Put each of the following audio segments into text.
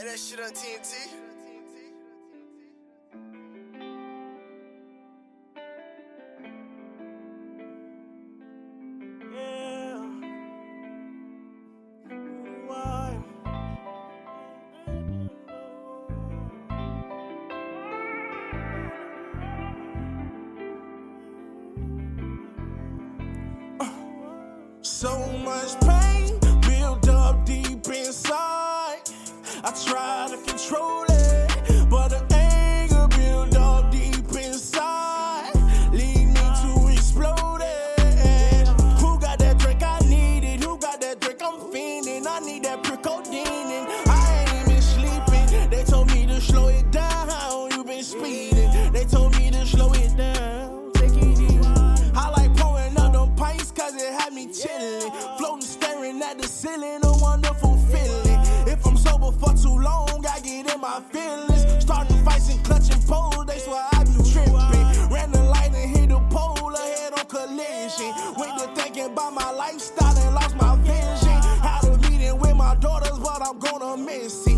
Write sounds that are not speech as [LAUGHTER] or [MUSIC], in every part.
That shit on TNT. Uh. So much pain They told me to slow it down. Take it easy. I like pouring up them pints cause it had me chilling. Floating, staring at the ceiling, a wonderful feeling. If I'm sober for too long, I get in my feelings. Starting fights and clutching poles, they swear I be tripping. Ran the light and hit the pole ahead on collision. Went to thinking about my lifestyle and lost my vision. Had a meeting with my daughters, but I'm gonna miss it.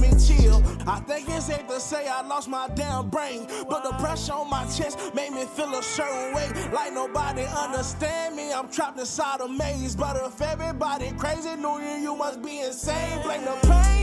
Me chill. I think it's safe to say I lost my damn brain, but the pressure on my chest made me feel a certain way. Like nobody understand me. I'm trapped inside a maze. But if everybody crazy knew you, you must be insane. Blame the pain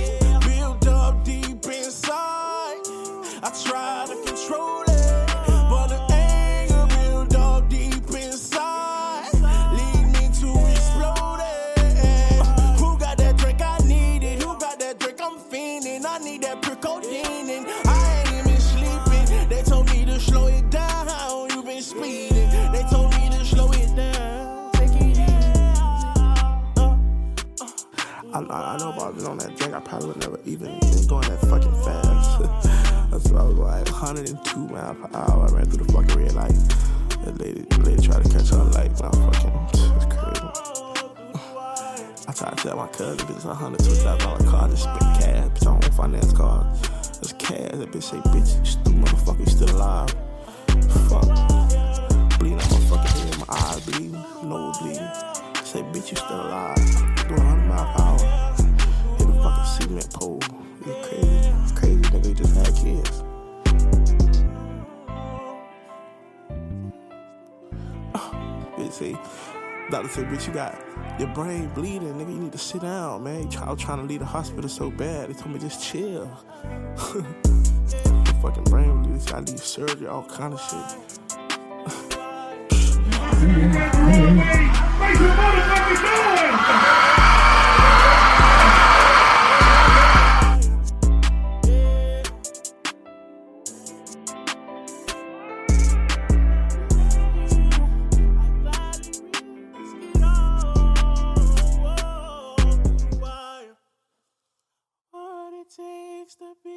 that. And I ain't even sleeping. They told me to slow it down. You been speeding. They told me to slow it down. Take it easy. Uh, I, I I know if I was on that drink, I probably would never even been going that fucking fast. [LAUGHS] That's why I was like 102 miles per hour. I ran through the fucking red light. The lady, the lady tried to catch on like my fucking. I tried to tell my cousin, bitch, it's a hundred two thousand dollar car. Just spent cash, bitch. I don't finance car. It's cash. That bitch say, bitch, you stupid motherfucker, you still alive. Fuck. Bleeding out my fucking head, my eyes bleeding, nose bleeding. Say, bitch, you still alive. Doing 100 mile per hour. Hit a fucking cement pole. You crazy. Crazy nigga, you just had kids. [SIGHS] Bitch, say, doctor said, bitch, you got your brain bleeding, nigga. You need to sit down, man. I was trying to leave the hospital so bad. They told me just chill. fucking brain bleeding. I need surgery, all kind of shit. likes to